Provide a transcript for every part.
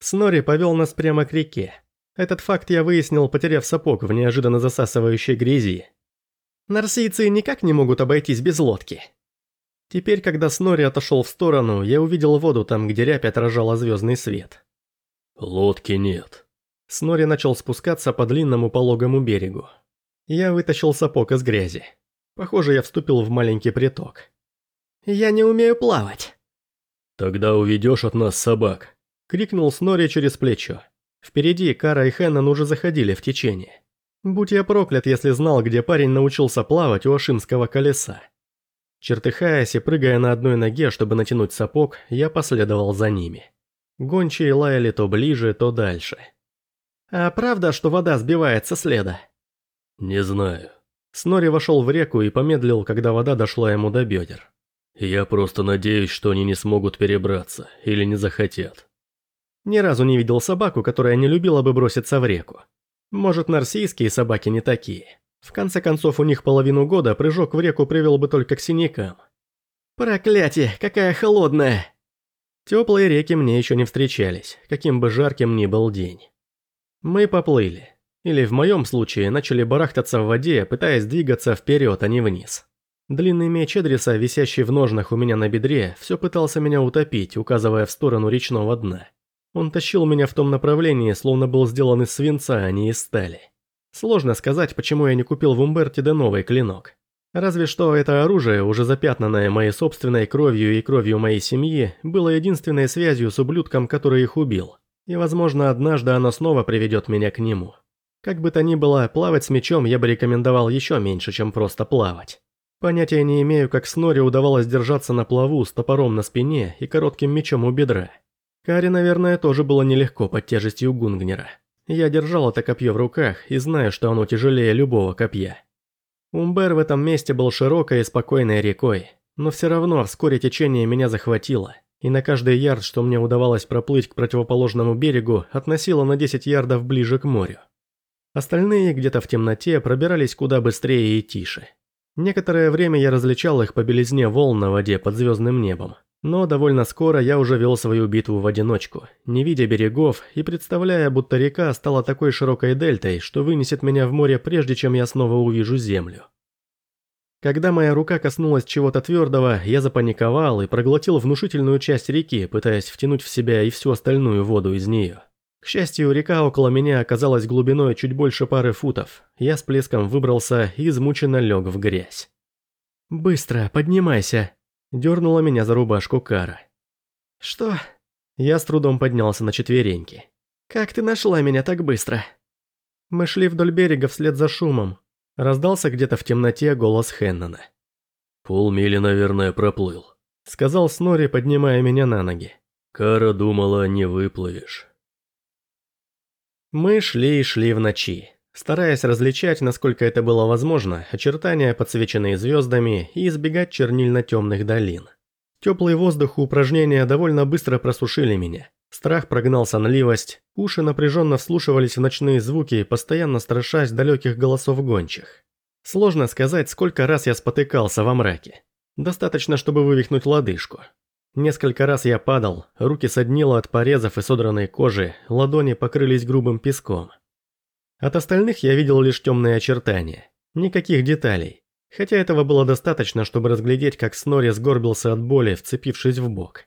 Снори повел нас прямо к реке. Этот факт я выяснил, потеряв сапог в неожиданно засасывающей грязи. Нарсийцы никак не могут обойтись без лодки. Теперь, когда Снори отошел в сторону, я увидел воду там, где рябь отражала звездный свет. «Лодки нет». Снори начал спускаться по длинному пологому берегу. Я вытащил сапог из грязи. Похоже, я вступил в маленький приток. «Я не умею плавать». «Тогда уведешь от нас собак», — крикнул Снори через плечо. Впереди Кара и Хэннон уже заходили в течение. Будь я проклят, если знал, где парень научился плавать у Ашимского колеса. Чертыхаясь и прыгая на одной ноге, чтобы натянуть сапог, я последовал за ними. Гончие лаяли то ближе, то дальше. «А правда, что вода сбивает со следа?» «Не знаю». Снори вошел в реку и помедлил, когда вода дошла ему до бедер. «Я просто надеюсь, что они не смогут перебраться, или не захотят». Ни разу не видел собаку, которая не любила бы броситься в реку. Может, нарсийские собаки не такие. В конце концов, у них половину года прыжок в реку привел бы только к синякам. Проклятие, какая холодная! Теплые реки мне еще не встречались, каким бы жарким ни был день. Мы поплыли. Или в моем случае начали барахтаться в воде, пытаясь двигаться вперед, а не вниз. Длинный меч Эдриса, висящий в ножнах у меня на бедре, все пытался меня утопить, указывая в сторону речного дна. Он тащил меня в том направлении, словно был сделан из свинца, а не из стали. Сложно сказать, почему я не купил в Умбертиде новый клинок. Разве что это оружие, уже запятнанное моей собственной кровью и кровью моей семьи, было единственной связью с ублюдком, который их убил. И, возможно, однажды оно снова приведет меня к нему. Как бы то ни было, плавать с мечом я бы рекомендовал еще меньше, чем просто плавать. Понятия не имею, как Снори удавалось держаться на плаву с топором на спине и коротким мечом у бедра. Каре, наверное, тоже было нелегко под тяжестью Гунгнера. Я держал это копье в руках и знаю, что оно тяжелее любого копья. Умбер в этом месте был широкой и спокойной рекой, но все равно вскоре течение меня захватило, и на каждый ярд, что мне удавалось проплыть к противоположному берегу, относило на 10 ярдов ближе к морю. Остальные где-то в темноте пробирались куда быстрее и тише. Некоторое время я различал их по белизне волн на воде под звездным небом, но довольно скоро я уже вел свою битву в одиночку, не видя берегов и представляя, будто река стала такой широкой дельтой, что вынесет меня в море прежде, чем я снова увижу землю. Когда моя рука коснулась чего-то твердого, я запаниковал и проглотил внушительную часть реки, пытаясь втянуть в себя и всю остальную воду из нее. К счастью, река около меня оказалась глубиной чуть больше пары футов. Я с плеском выбрался и измученно лег в грязь. «Быстро, поднимайся!» Дернула меня за рубашку Кара. «Что?» Я с трудом поднялся на четвереньки. «Как ты нашла меня так быстро?» Мы шли вдоль берега вслед за шумом. Раздался где-то в темноте голос Хеннона. «Полмили, наверное, проплыл», — сказал Снори, поднимая меня на ноги. «Кара думала, не выплывешь». Мы шли и шли в ночи стараясь различать, насколько это было возможно, очертания, подсвеченные звездами, и избегать чернильно-темных долин. Теплый воздух и упражнения довольно быстро просушили меня. Страх прогнал сонливость, уши напряженно вслушивались в ночные звуки, постоянно страшась далеких голосов гончих. Сложно сказать, сколько раз я спотыкался во мраке. Достаточно, чтобы вывихнуть лодыжку. Несколько раз я падал, руки соднило от порезов и содранной кожи, ладони покрылись грубым песком. От остальных я видел лишь темные очертания. Никаких деталей. Хотя этого было достаточно, чтобы разглядеть, как Снори сгорбился от боли, вцепившись в бок.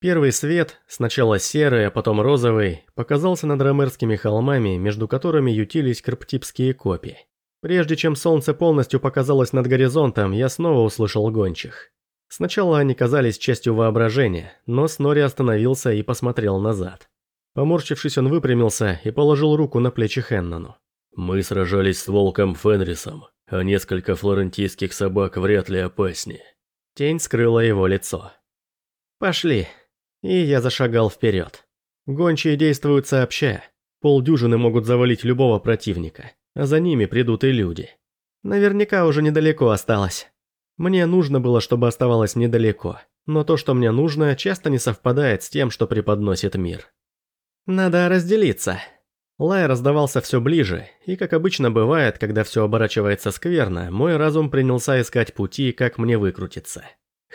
Первый свет, сначала серый, а потом розовый, показался над ромерскими холмами, между которыми ютились карптипские копии. Прежде чем солнце полностью показалось над горизонтом, я снова услышал гончих. Сначала они казались частью воображения, но Снори остановился и посмотрел назад. Поморщившись, он выпрямился и положил руку на плечи Хеннону. «Мы сражались с волком Фенрисом, а несколько флорентийских собак вряд ли опаснее». Тень скрыла его лицо. «Пошли». И я зашагал вперед. Гончие действуют сообща. Полдюжины могут завалить любого противника, а за ними придут и люди. Наверняка уже недалеко осталось. Мне нужно было, чтобы оставалось недалеко, но то, что мне нужно, часто не совпадает с тем, что преподносит мир. «Надо разделиться». Лай раздавался все ближе, и, как обычно бывает, когда все оборачивается скверно, мой разум принялся искать пути, как мне выкрутиться.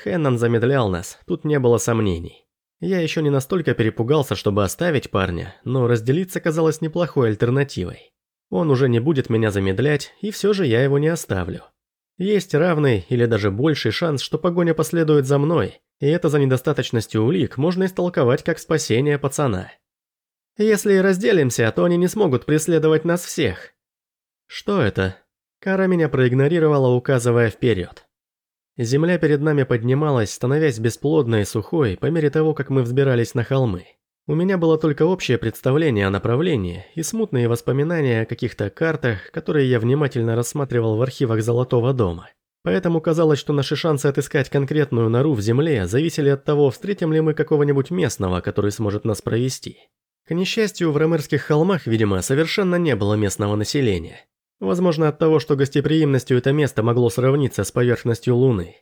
Хеннон замедлял нас, тут не было сомнений. Я еще не настолько перепугался, чтобы оставить парня, но разделиться казалось неплохой альтернативой. Он уже не будет меня замедлять, и все же я его не оставлю. Есть равный или даже больший шанс, что погоня последует за мной, и это за недостаточностью улик можно истолковать как спасение пацана. Если разделимся, то они не смогут преследовать нас всех. Что это? Кара меня проигнорировала, указывая вперед. Земля перед нами поднималась, становясь бесплодной и сухой по мере того, как мы взбирались на холмы. У меня было только общее представление о направлении и смутные воспоминания о каких-то картах, которые я внимательно рассматривал в архивах Золотого дома. Поэтому казалось, что наши шансы отыскать конкретную нору в земле зависели от того, встретим ли мы какого-нибудь местного, который сможет нас провести. К несчастью, в Ромерских холмах, видимо, совершенно не было местного населения. Возможно, от того, что гостеприимностью это место могло сравниться с поверхностью Луны.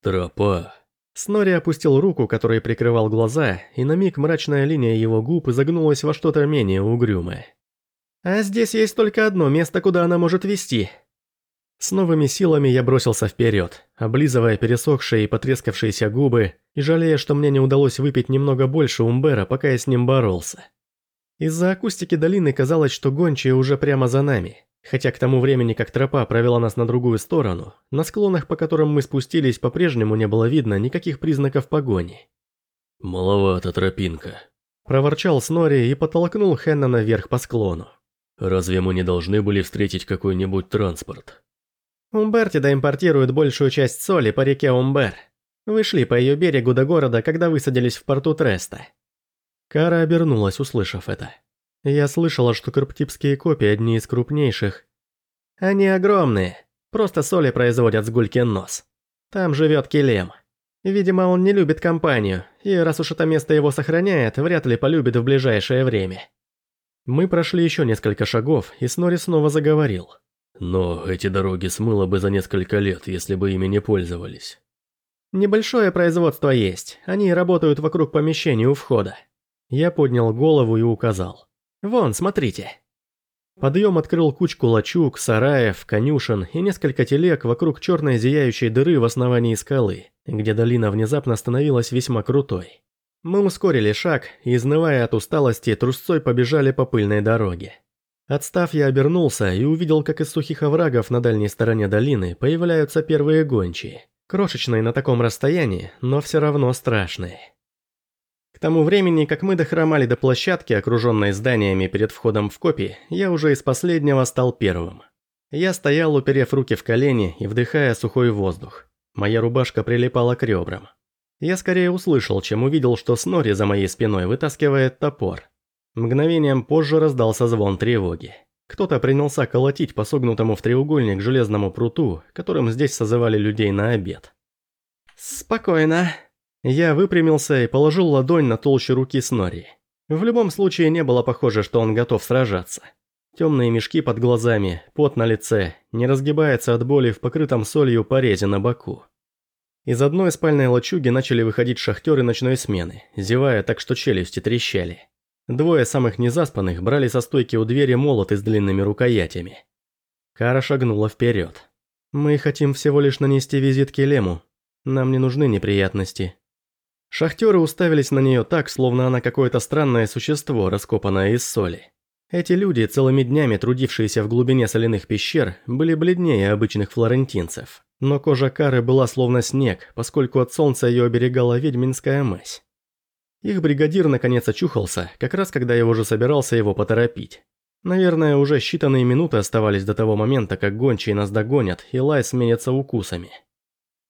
Тропа. Снори опустил руку, которой прикрывал глаза, и на миг мрачная линия его губ изогнулась во что-то менее угрюмое. «А здесь есть только одно место, куда она может вести». С новыми силами я бросился вперед, облизывая пересохшие и потрескавшиеся губы, и жалея, что мне не удалось выпить немного больше умбера, пока я с ним боролся. Из-за акустики долины казалось, что гончие уже прямо за нами, Хотя к тому времени, как тропа провела нас на другую сторону, на склонах, по которым мы спустились, по-прежнему не было видно никаких признаков погони. «Маловато тропинка», – проворчал Снори и подтолкнул Хеннона вверх по склону. «Разве мы не должны были встретить какой-нибудь транспорт?» Умбертида импортирует большую часть соли по реке Умбер. Вы шли по ее берегу до города, когда высадились в порту Треста. Кара обернулась, услышав это. Я слышала, что карптипские копии одни из крупнейших. Они огромные, просто соли производят с гулькин нос. Там живет Келем. Видимо, он не любит компанию, и раз уж это место его сохраняет, вряд ли полюбит в ближайшее время. Мы прошли еще несколько шагов, и Снори снова заговорил. Но эти дороги смыло бы за несколько лет, если бы ими не пользовались. Небольшое производство есть, они работают вокруг помещений у входа. Я поднял голову и указал. Вон, смотрите. Подъем открыл кучку лачуг, сараев, конюшен и несколько телег вокруг черной зияющей дыры в основании скалы, где долина внезапно становилась весьма крутой. Мы ускорили шаг и, изнывая от усталости, трусцой побежали по пыльной дороге. Отстав, я обернулся и увидел, как из сухих оврагов на дальней стороне долины появляются первые гончие. Крошечные на таком расстоянии, но все равно страшные. К тому времени, как мы дохромали до площадки, окруженной зданиями перед входом в копи, я уже из последнего стал первым. Я стоял, уперев руки в колени и вдыхая сухой воздух. Моя рубашка прилипала к ребрам. Я скорее услышал, чем увидел, что Снори за моей спиной вытаскивает топор. Мгновением позже раздался звон тревоги. Кто-то принялся колотить по согнутому в треугольник железному пруту, которым здесь созывали людей на обед. «Спокойно», я выпрямился и положил ладонь на толщу руки Снори. В любом случае не было похоже, что он готов сражаться. Темные мешки под глазами, пот на лице, не разгибается от боли в покрытом солью порезе на боку. Из одной спальной лачуги начали выходить шахтеры ночной смены, зевая так, что челюсти трещали. Двое самых незаспанных брали со стойки у двери молоты с длинными рукоятями. Кара шагнула вперед. «Мы хотим всего лишь нанести визит Келему. Нам не нужны неприятности. Шахтеры уставились на нее так, словно она какое-то странное существо, раскопанное из соли. Эти люди, целыми днями трудившиеся в глубине соляных пещер, были бледнее обычных флорентинцев. Но кожа Кары была словно снег, поскольку от солнца ее оберегала ведьминская мазь. Их бригадир наконец очухался, как раз когда я уже собирался его поторопить. Наверное, уже считанные минуты оставались до того момента, как гончие нас догонят, и лай сменится укусами.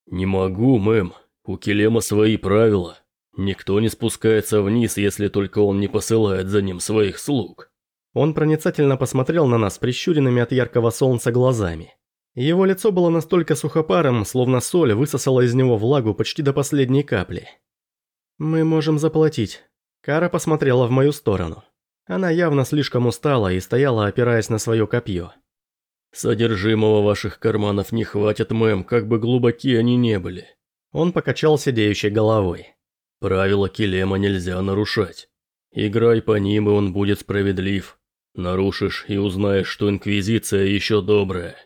«Не могу, мэм», у Келема свои правила. Никто не спускается вниз, если только он не посылает за ним своих слуг. Он проницательно посмотрел на нас прищуренными от яркого солнца глазами. Его лицо было настолько сухопарым, словно соль высосала из него влагу почти до последней капли. «Мы можем заплатить». Кара посмотрела в мою сторону. Она явно слишком устала и стояла, опираясь на свое копье. «Содержимого ваших карманов не хватит, мэм, как бы глубоки они не были. Он покачал сидеющей головой. «Правила Келема нельзя нарушать. Играй по ним, и он будет справедлив. Нарушишь и узнаешь, что Инквизиция еще добрая.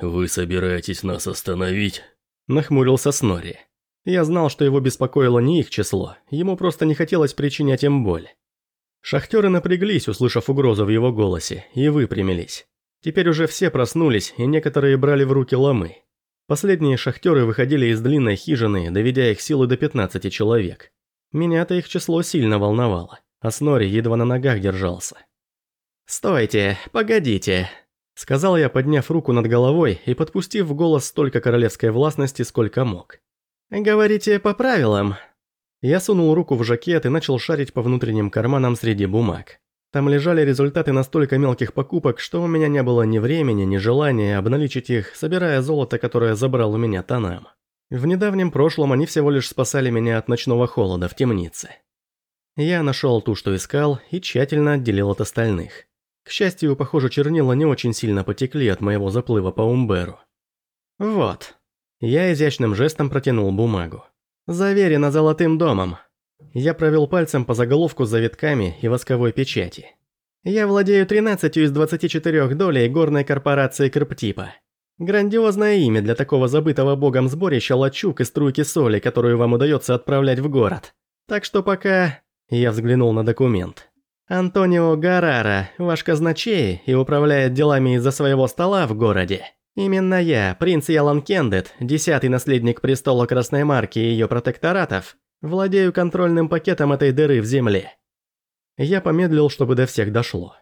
Вы собираетесь нас остановить?» Нахмурился Снори. Я знал, что его беспокоило не их число, ему просто не хотелось причинять им боль. Шахтеры напряглись, услышав угрозу в его голосе, и выпрямились. Теперь уже все проснулись, и некоторые брали в руки ломы. Последние шахтеры выходили из длинной хижины, доведя их силы до 15 человек. Меня-то их число сильно волновало, а Снори едва на ногах держался. «Стойте, погодите», — сказал я, подняв руку над головой и подпустив в голос столько королевской властности, сколько мог. «Говорите по правилам?» Я сунул руку в жакет и начал шарить по внутренним карманам среди бумаг. Там лежали результаты настолько мелких покупок, что у меня не было ни времени, ни желания обналичить их, собирая золото, которое забрал у меня Танам. В недавнем прошлом они всего лишь спасали меня от ночного холода в темнице. Я нашел ту, что искал, и тщательно отделил от остальных. К счастью, похоже, чернила не очень сильно потекли от моего заплыва по Умберу. Вот. Я изящным жестом протянул бумагу. «Заверено золотым домом». Я провел пальцем по заголовку с завитками и восковой печати. «Я владею 13 из 24 долей горной корпорации Крптипа. Грандиозное имя для такого забытого богом сборища лачуг и струйки соли, которую вам удается отправлять в город. Так что пока...» Я взглянул на документ. «Антонио Гарара, ваш казначей, и управляет делами из-за своего стола в городе. Именно я, принц Ялан Кендет, десятый наследник престола Красной Марки и ее протекторатов, владею контрольным пакетом этой дыры в земле. Я помедлил, чтобы до всех дошло.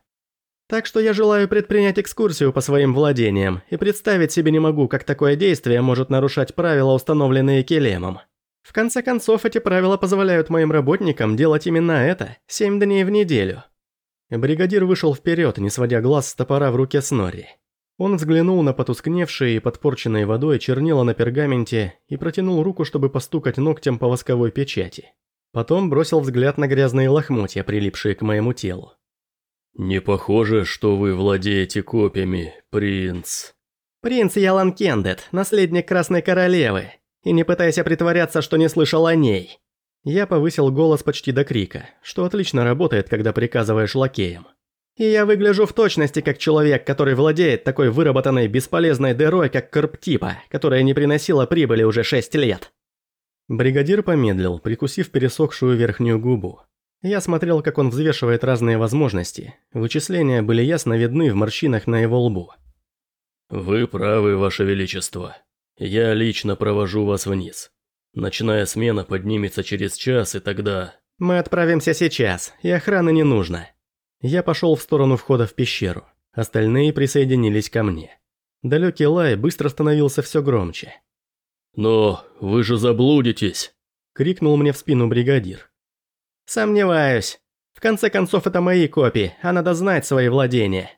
Так что я желаю предпринять экскурсию по своим владениям и представить себе не могу, как такое действие может нарушать правила, установленные Келемом. В конце концов, эти правила позволяют моим работникам делать именно это, семь дней в неделю. Бригадир вышел вперед, не сводя глаз с топора в руке Снори. Он взглянул на потускневшие и подпорченные водой чернила на пергаменте и протянул руку, чтобы постукать ногтем по восковой печати. Потом бросил взгляд на грязные лохмотья, прилипшие к моему телу. «Не похоже, что вы владеете копьями, принц». «Принц Ялан Кендет, наследник Красной Королевы. И не пытайся притворяться, что не слышал о ней». Я повысил голос почти до крика, что отлично работает, когда приказываешь лакеям. И я выгляжу в точности как человек, который владеет такой выработанной бесполезной дырой, как Корптипа, которая не приносила прибыли уже шесть лет. Бригадир помедлил, прикусив пересохшую верхнюю губу. Я смотрел, как он взвешивает разные возможности. Вычисления были ясно видны в морщинах на его лбу. «Вы правы, Ваше Величество. Я лично провожу вас вниз. Ночная смена поднимется через час, и тогда...» «Мы отправимся сейчас, и охраны не нужно», я пошел в сторону входа в пещеру. Остальные присоединились ко мне. Далекий лай быстро становился все громче. «Но вы же заблудитесь!» – крикнул мне в спину бригадир. «Сомневаюсь. В конце концов, это мои копии, а надо знать свои владения».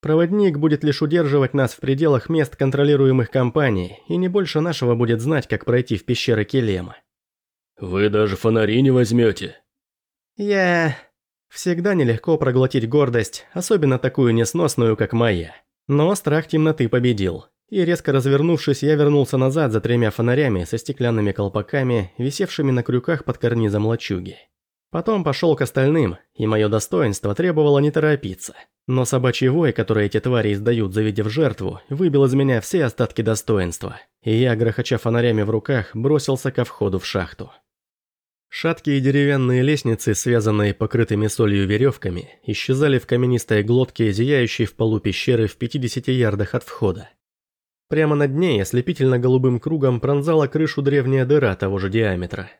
Проводник будет лишь удерживать нас в пределах мест, контролируемых компанией, и не больше нашего будет знать, как пройти в пещеры Келема. «Вы даже фонари не возьмете?» «Я...» Всегда нелегко проглотить гордость, особенно такую несносную, как моя. Но страх темноты победил. И резко развернувшись, я вернулся назад за тремя фонарями со стеклянными колпаками, висевшими на крюках под карнизом лачуги. Потом пошел к остальным, и мое достоинство требовало не торопиться. Но собачий вой, который эти твари издают, завидев жертву, выбил из меня все остатки достоинства. И я, грохоча фонарями в руках, бросился ко входу в шахту. Шаткие деревянные лестницы, связанные покрытыми солью веревками, исчезали в каменистой глотке, зияющей в полу пещеры в 50 ярдах от входа. Прямо над ней ослепительно-голубым кругом пронзала крышу древняя дыра того же диаметра.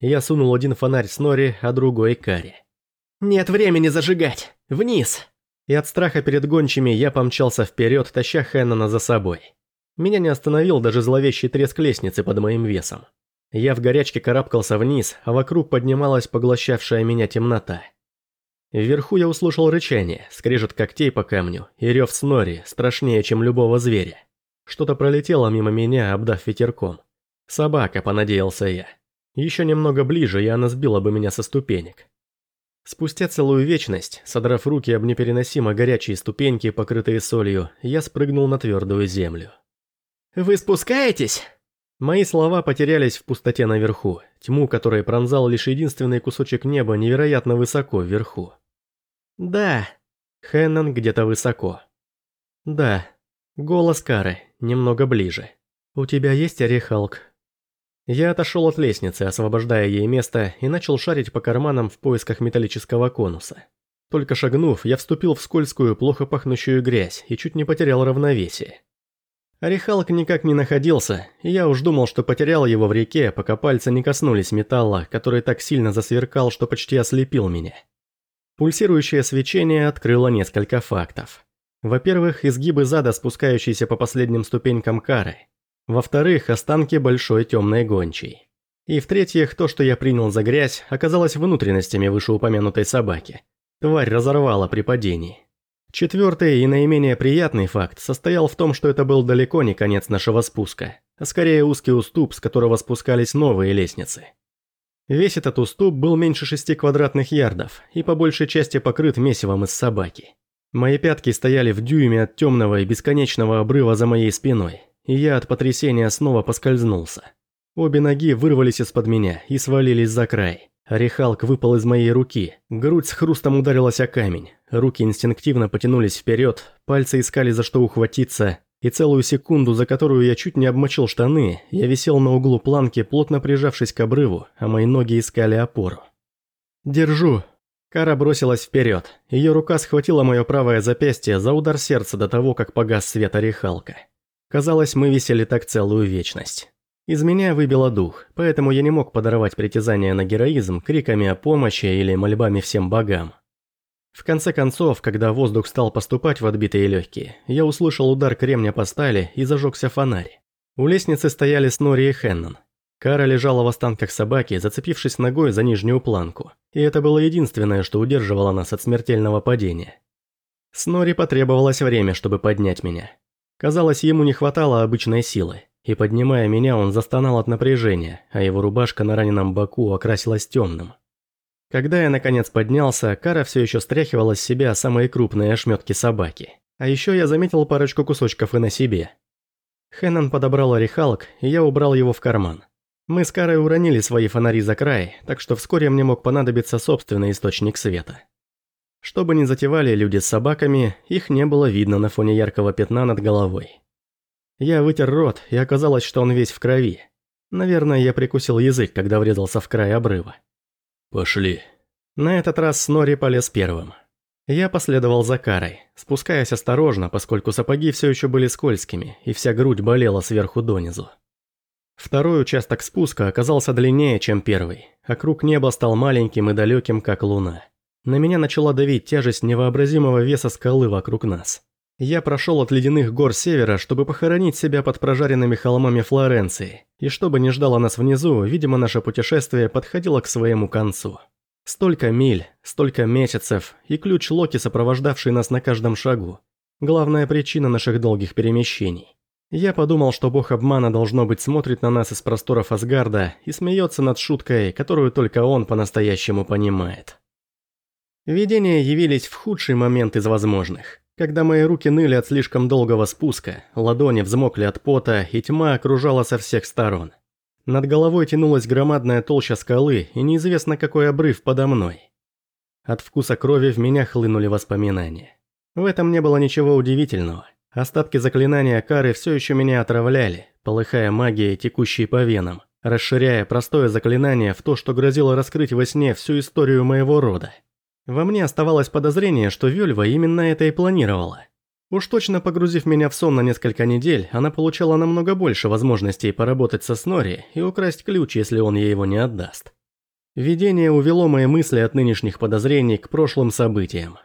Я сунул один фонарь с Нори, а другой Кари. «Нет времени зажигать! Вниз!» И от страха перед гончими я помчался вперед, таща Хэннона за собой. Меня не остановил даже зловещий треск лестницы под моим весом. Я в горячке карабкался вниз, а вокруг поднималась поглощавшая меня темнота. Вверху я услышал рычание, скрежет когтей по камню и рев снори, страшнее, чем любого зверя. Что-то пролетело мимо меня, обдав ветерком. Собака, понадеялся я. Еще немного ближе, и она сбила бы меня со ступенек. Спустя целую вечность, содрав руки об непереносимо горячие ступеньки, покрытые солью, я спрыгнул на твердую землю. «Вы спускаетесь?» Мои слова потерялись в пустоте наверху, тьму которой пронзал лишь единственный кусочек неба невероятно высоко вверху. «Да». Хэннон где-то высоко. «Да». Голос Кары, немного ближе. «У тебя есть орехалк?» Я отошел от лестницы, освобождая ей место, и начал шарить по карманам в поисках металлического конуса. Только шагнув, я вступил в скользкую, плохо пахнущую грязь и чуть не потерял равновесие. Орехалк никак не находился, и я уж думал, что потерял его в реке, пока пальцы не коснулись металла, который так сильно засверкал, что почти ослепил меня. Пульсирующее свечение открыло несколько фактов. Во-первых, изгибы зада, спускающиеся по последним ступенькам кары. Во-вторых, останки большой темной гончей. И в-третьих, то, что я принял за грязь, оказалось внутренностями вышеупомянутой собаки. Тварь разорвала при падении. Четвертый и наименее приятный факт состоял в том, что это был далеко не конец нашего спуска, а скорее узкий уступ, с которого спускались новые лестницы. Весь этот уступ был меньше шести квадратных ярдов и по большей части покрыт месивом из собаки. Мои пятки стояли в дюйме от темного и бесконечного обрыва за моей спиной, и я от потрясения снова поскользнулся. Обе ноги вырвались из-под меня и свалились за край. Орехалк выпал из моей руки, грудь с хрустом ударилась о камень, руки инстинктивно потянулись вперед, пальцы искали за что ухватиться, и целую секунду, за которую я чуть не обмочил штаны, я висел на углу планки, плотно прижавшись к обрыву, а мои ноги искали опору. «Держу!» Кара бросилась вперед, ее рука схватила мое правое запястье за удар сердца до того, как погас свет орехалка. Казалось, мы висели так целую вечность. Из меня выбило дух, поэтому я не мог подорвать притязания на героизм криками о помощи или мольбами всем богам. В конце концов, когда воздух стал поступать в отбитые легкие, я услышал удар кремня по стали и зажегся фонарь. У лестницы стояли Снори и Хеннон. Кара лежала в останках собаки, зацепившись ногой за нижнюю планку, и это было единственное, что удерживало нас от смертельного падения. Снори потребовалось время, чтобы поднять меня. Казалось, ему не хватало обычной силы, и поднимая меня, он застонал от напряжения, а его рубашка на раненом боку окрасилась темным. Когда я наконец поднялся, Кара все еще стряхивала с себя самые крупные ошметки собаки. А еще я заметил парочку кусочков и на себе. Хеннон подобрал орехалок, и я убрал его в карман. Мы с Карой уронили свои фонари за край, так что вскоре мне мог понадобиться собственный источник света. Что бы ни затевали люди с собаками, их не было видно на фоне яркого пятна над головой. Я вытер рот, и оказалось, что он весь в крови. Наверное, я прикусил язык, когда врезался в край обрыва. «Пошли». На этот раз Снори полез первым. Я последовал за Карой, спускаясь осторожно, поскольку сапоги все еще были скользкими, и вся грудь болела сверху донизу. Второй участок спуска оказался длиннее, чем первый, а круг неба стал маленьким и далеким, как луна. На меня начала давить тяжесть невообразимого веса скалы вокруг нас. Я прошел от ледяных гор севера, чтобы похоронить себя под прожаренными холмами Флоренции, и чтобы не ждало нас внизу, видимо, наше путешествие подходило к своему концу. Столько миль, столько месяцев, и ключ Локи, сопровождавший нас на каждом шагу. Главная причина наших долгих перемещений. Я подумал, что бог обмана должно быть смотрит на нас из просторов Асгарда и смеется над шуткой, которую только он по-настоящему понимает. Видения явились в худший момент из возможных. Когда мои руки ныли от слишком долгого спуска, ладони взмокли от пота, и тьма окружала со всех сторон. Над головой тянулась громадная толща скалы, и неизвестно какой обрыв подо мной. От вкуса крови в меня хлынули воспоминания. В этом не было ничего удивительного. Остатки заклинания кары все еще меня отравляли, полыхая магией, текущей по венам, расширяя простое заклинание в то, что грозило раскрыть во сне всю историю моего рода. Во мне оставалось подозрение, что Вельва именно это и планировала. Уж точно погрузив меня в сон на несколько недель, она получала намного больше возможностей поработать со Снори и украсть ключ, если он ей его не отдаст. Видение увело мои мысли от нынешних подозрений к прошлым событиям.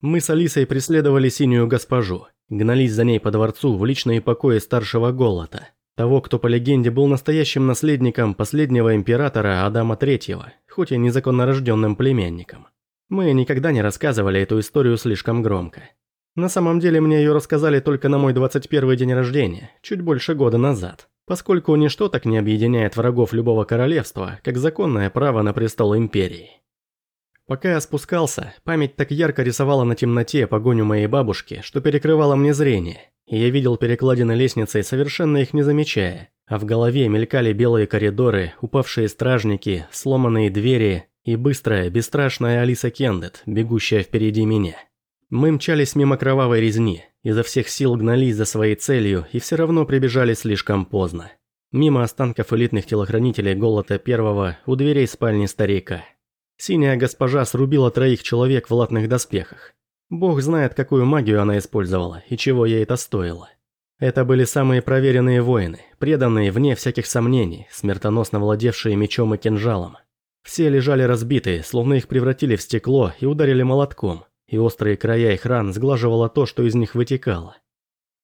Мы с Алисой преследовали синюю госпожу, гнались за ней по дворцу в личные покои старшего Голота, того, кто по легенде был настоящим наследником последнего императора Адама Третьего, хоть и незаконно рожденным племянником. Мы никогда не рассказывали эту историю слишком громко. На самом деле мне ее рассказали только на мой 21 день рождения, чуть больше года назад, поскольку ничто так не объединяет врагов любого королевства, как законное право на престол империи. Пока я спускался, память так ярко рисовала на темноте погоню моей бабушки, что перекрывала мне зрение, и я видел перекладины лестницы, совершенно их не замечая, а в голове мелькали белые коридоры, упавшие стражники, сломанные двери и быстрая, бесстрашная Алиса Кендет, бегущая впереди меня. Мы мчались мимо кровавой резни, изо всех сил гнались за своей целью и все равно прибежали слишком поздно. Мимо останков элитных телохранителей Голота Первого у дверей спальни старика. Синяя госпожа срубила троих человек в латных доспехах. Бог знает, какую магию она использовала и чего ей это стоило. Это были самые проверенные воины, преданные вне всяких сомнений, смертоносно владевшие мечом и кинжалом. Все лежали разбитые, словно их превратили в стекло и ударили молотком, и острые края их ран сглаживало то, что из них вытекало.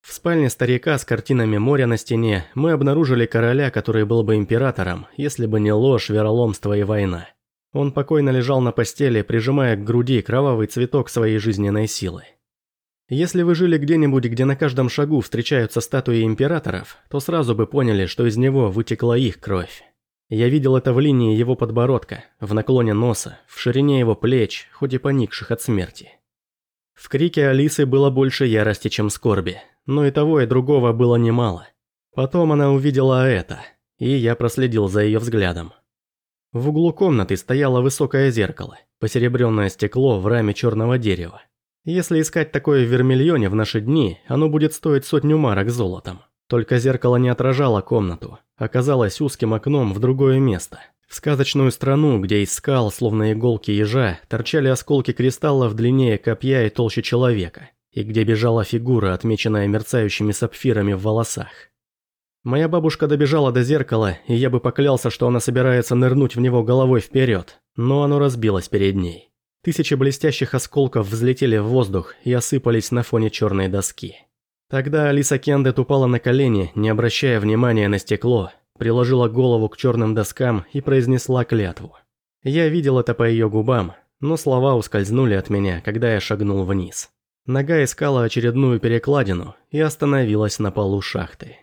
В спальне старика с картинами моря на стене мы обнаружили короля, который был бы императором, если бы не ложь, вероломство и война. Он покойно лежал на постели, прижимая к груди кровавый цветок своей жизненной силы. Если вы жили где-нибудь, где на каждом шагу встречаются статуи императоров, то сразу бы поняли, что из него вытекла их кровь. Я видел это в линии его подбородка, в наклоне носа, в ширине его плеч, хоть и поникших от смерти. В крике Алисы было больше ярости, чем скорби, но и того, и другого было немало. Потом она увидела это, и я проследил за ее взглядом. В углу комнаты стояло высокое зеркало, посеребренное стекло в раме черного дерева. Если искать такое в Вермильоне в наши дни, оно будет стоить сотню марок золотом. Только зеркало не отражало комнату, оказалось узким окном в другое место. В сказочную страну, где из скал, словно иголки ежа, торчали осколки кристаллов длиннее копья и толще человека, и где бежала фигура, отмеченная мерцающими сапфирами в волосах. Моя бабушка добежала до зеркала, и я бы поклялся, что она собирается нырнуть в него головой вперед, но оно разбилось перед ней. Тысячи блестящих осколков взлетели в воздух и осыпались на фоне черной доски. Тогда Алиса Кендет упала на колени, не обращая внимания на стекло, приложила голову к черным доскам и произнесла клятву. Я видел это по ее губам, но слова ускользнули от меня, когда я шагнул вниз. Нога искала очередную перекладину и остановилась на полу шахты.